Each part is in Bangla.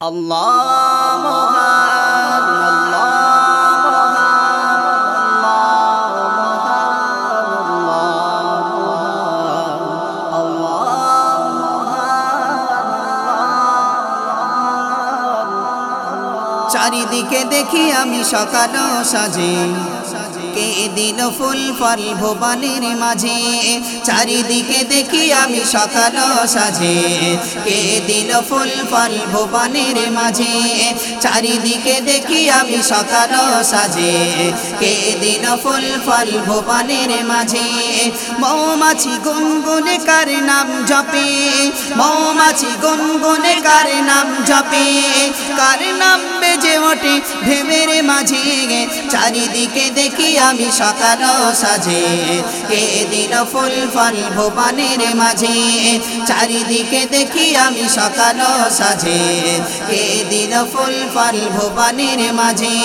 আল্লাহ চারিদিকে দেখি আমি সকাল সাজে কে দিল ফুল ফল ভুবনের মাঝে? চারিদিকে দেখি আমি সকাল সাজে। কে দিল ফুল ফল ভুবনের মাঝে? চারিদিকে দেখি আমি সকাল সাজে। কে দিল ফুল ফল ভুবনের মাঝে? মৌমাছি গুনগুনে কার নাম জপে? মৌমাছি গুনগুনে কার নাম জপে? কার নাম বেজে ওঠে ভেবের মাঝে চারিদিকে দেখি আমি সকাল সাজে। কে দিল ফুল ফল ভুবনের মাঝে, চারিদিকে দেখি আমি সকাল সাজে। কে দিল ফুল ফল ভুবনের মাঝে,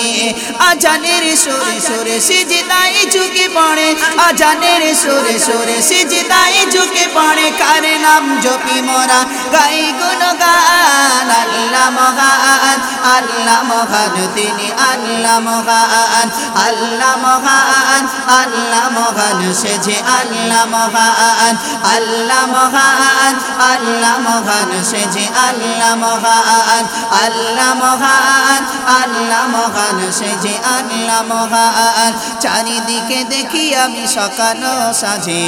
আজানের সুরে সুরে সিজদাই ঝুঁকে পড়ে। আজানের সুরে সুরে সিজদাই ঝুঁকে পড়ে, কার নাম জপি মোরা? গাই গুণগান, আল্লাহ মহান। আল্লাহ মহান তিনি আল্লাহ মহান আল্লাহ মহান আল্লাহ মহান সে যে আল্লাহ মহান আল্লাহ মহান আল্লাহ মহান সে যে আল্লাহ মহান আল্লাহ মহান আল্লাহ মহান সে যে আল্লাহ মহান চারিদিকে দেখি আমি সকাল সাজে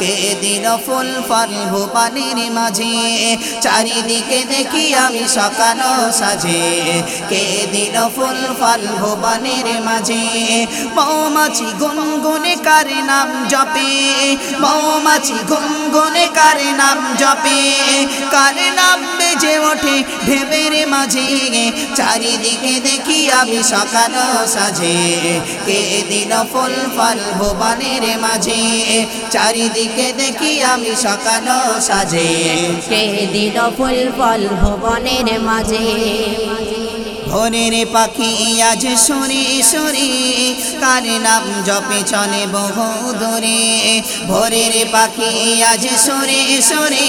কে দিল ফুল ফল ভূপানির মাঝে চারিদিকে দেখি আমি সকাল সাজে কে দিল ফুল ফল ভুবনের মাঝে? মৌমাছি গুনগুনে কার নাম জপে? মৌমাছি গুনগুনে কার নাম জপে? কার নাম বেজে ওঠে ঢেবের মাঝে? চারিদিকে দেখি আমি সকাল সাজে কে দিল ফুল ফল ভুবনের মাঝে? চারিদিকে দেখি আমি সকাল সাজে কে দিল ফুল ফল ভুবনের মাঝে? ভোরের পাখি আজ সরে সরে কার নাম জপে চলে বহু দূরে। ভোরের পাখি আজ সরে সরে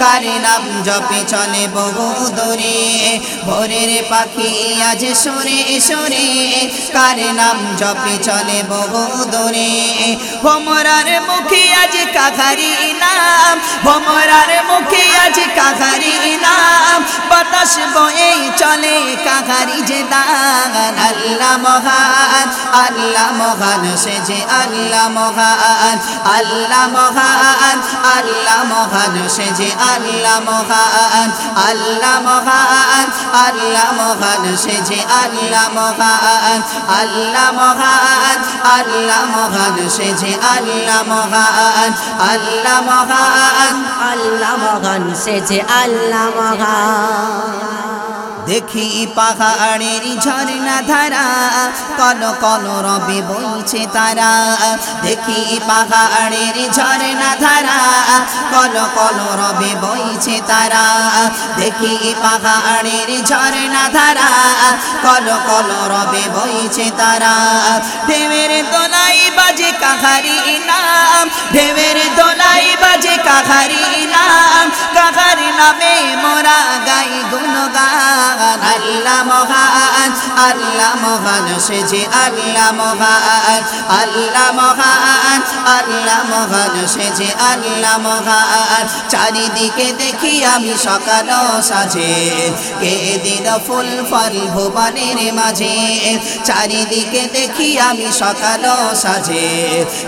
কার নাম জপে চলে বহু দূরে। ভোরের পাখি আজ সরে সরে কার নাম জপে চলে বহু দূরে। ভোমরার মুখে আজ কাঘারি নাম। ভোমরার মুখে আজ কাঘারি নাম। বাতাস বয়ে চলে আল্লাহ মহান আল্লাহ মহান যে আল্লাহ মহান আল্লাহ মহান আল্লাহ মহান সে যে আল্লাহ মহান আল্লাহ মহান আল্লাহ মহান সে যে আল্লাহ মহান আল্লাহ মহান আল্লাহ মহান সে যে আল্লাহ মহান আল্লাহ মহান আল্লাহ মহান সে যে আল্লাহ মহান দেখি পাহাড়ের ঝর্ণা ধারা, কল কল রবে বইছে তারা। দেখি পাহাড়ের ঝর্ণা ধারা, কল কল রবে বইছে তারা। দেখি পাহাড়ের ঝর্ণা ধারা, কল কল রবে বইছে তারা। ঢেউয়ের দোলাই বাজে কাহারি নাম, ঢেউয়ের দোলাই বাজে কাহারি নাম, কাহার নামে মোরা গাই গুণগান। আল্লাহ মহান আল্লাহ মহান, সে যে আল্লাহ মহান আল্লাহ মহান আল্লাহ মহান, সে যে আল্লাহ মহান। চারিদিকে দেখি আমি সকাল সাজে কে দিল ফুল ফল ভুবনের মাঝে। চারিদিকে দেখি আমি সকাল সাজে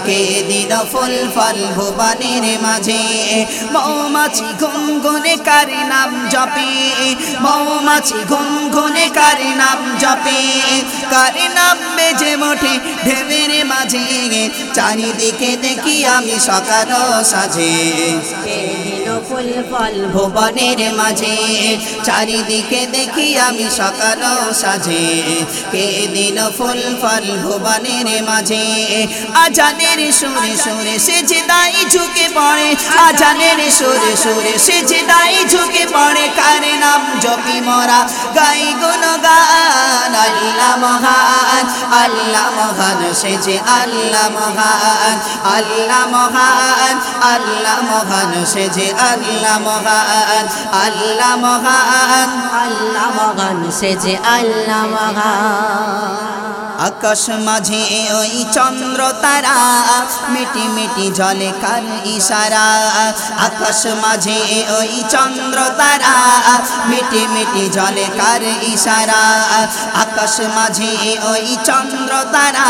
কে দিল ফুল ফল ভুবনের মাঝে। মৌমাছি গুনগুনে কারি নাম জপে, মৌমাছি গুনগুনে কার নাম জপে কার নাম বেজে মোটে ঢেবের মাঝে। চারিদিকে দেখি আমি সকাল সাজে ফুল ফল ভুবনের মাঝে, চারিদিকে দেখি আমি সকাল সাজে কে দিল ফুল ফল ভুবনের মাঝে, আজানের সুরে সুরে সেজে দাই ঝুঁকে পড়ে। আজানের সুরে সুরে সেজে দাই ঝুঁকে পড়ে, কার নাম জপি মরা? গাই গান আল্লাহ মহান আল্লাহ মহান সেজে আল্লাহ মহান আল্লাহ মহান আল্লাহ মহান সেজে আল্লাহ মহান আল্লাহ মহান আল্লাহ মহান সেজে আল্লাহ মহান। আকাশ মাঝে ওই চন্দ্র তারা মিটি মিটি জলে কার ইশারা। আকাশ মাঝে ওই চন্দ্র তারা মিটি মিটি জলে কার ইশারা। আকাশ মাঝে ওই চন্দ্র তারা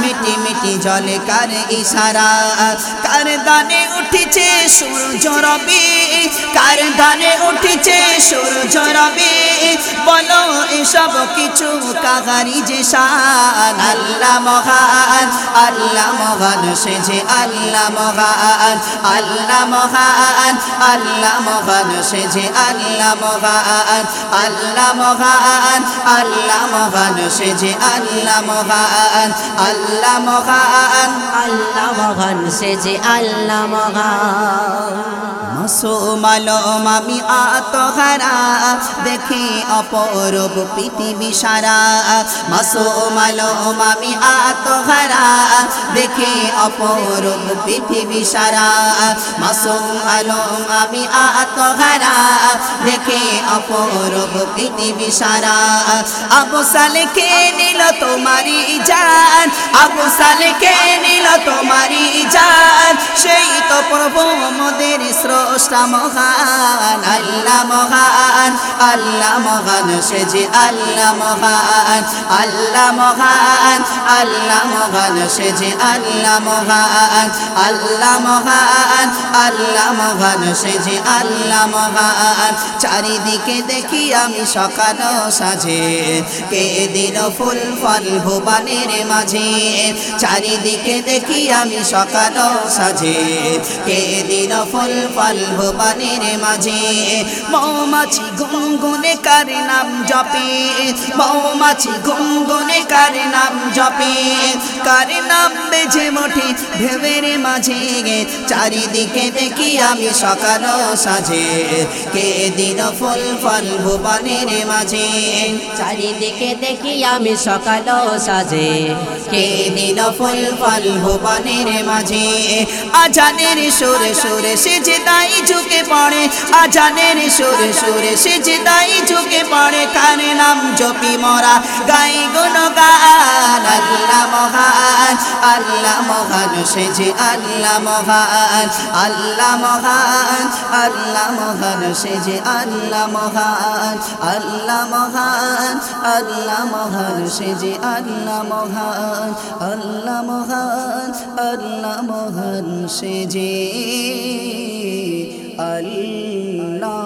মিটি মিটি জলে কার ইশারা। কার দানে উঠেছে সূর্য রবি, কার দানে উঠেছে সূর্য রবি, বলো এসব কিছু কাগারি যে শান আল্লাহ মহান আল্লাহ মহান সেজে আল্লাহ মহান আল্লাহ মহান আল্লাহ মহান সেজে আল্লাহ মহান আল্লাহ মহান, আল্লাহ মহান সে যে আল্লাহ মহান আল্লাহ মহান। আল্লাহ মহান সে যে আল্লাহ মহান। মাসুমালম আমি আতহারা দেখি অপরূপ পৃথিবী সারা। মাসুমালম আমি আতহারা দেখি অপরূপ পৃথিবী সারা। মাসুম আলম আমি আতহারা দেখি অপরূপ পৃথিবী সারা। আবু সালেকে নিল তোমারি জান, আবু সালেকে নিল তোমারি জান। সেই তো প্রভু মোদের স্রষ্টা মহান, আল্লাহ মহান আল্লাহ মহান সে যে আল্লাহ মহান আল্লাহ মহান আল্লাহ মহান সে যে আল্লাহ মহান আল্লাহ মহান আল্লাহ মহান সে যে আল্লাহ মহান। চারিদিকে দেখি আমি সকাল সাজে কে দিল ফুল ফল ভুবনের মাঝে। চারিদিকে দেখি আমি সকাল সাজে কে দিল ফুল ফল ভুবনের মাঝে। মৌমাছি গুনগুনে কার নাম জপে। মৌমাছি গুনগুনে কার নাম জপে। কার নাম বেজে মোটে ঢেবের মাঝে। চারিদিকে দেখি আমি সকাল সাজে কে দিন ফুল ফল ভুবনের মাঝে। চারিদিকে দেখি আমি সকাল সাজে। কে দিন ফুল ফল ভুবনের মাঝে। আজানের সুরে সুরে সেজে তাই ঝুঁকে পড়ে। আজানের সুরে সুরে সেজে তাই ঝুঁকে পড়ে। কার নাম জপি মরা? গাই গুণ গান আল্লাহ মহান। আল্লাহ মহান সেজে আল্লাহ মহান। আল্লাহ মহান আল্লাহ মহান সেজে আল্লাহ মহান। আল্লাহ মহান, আল্লাহ মহান সেজে আল্লাহ মহান আল্লাহ মহান আল্লাহ মহান সেজে আল্লাহ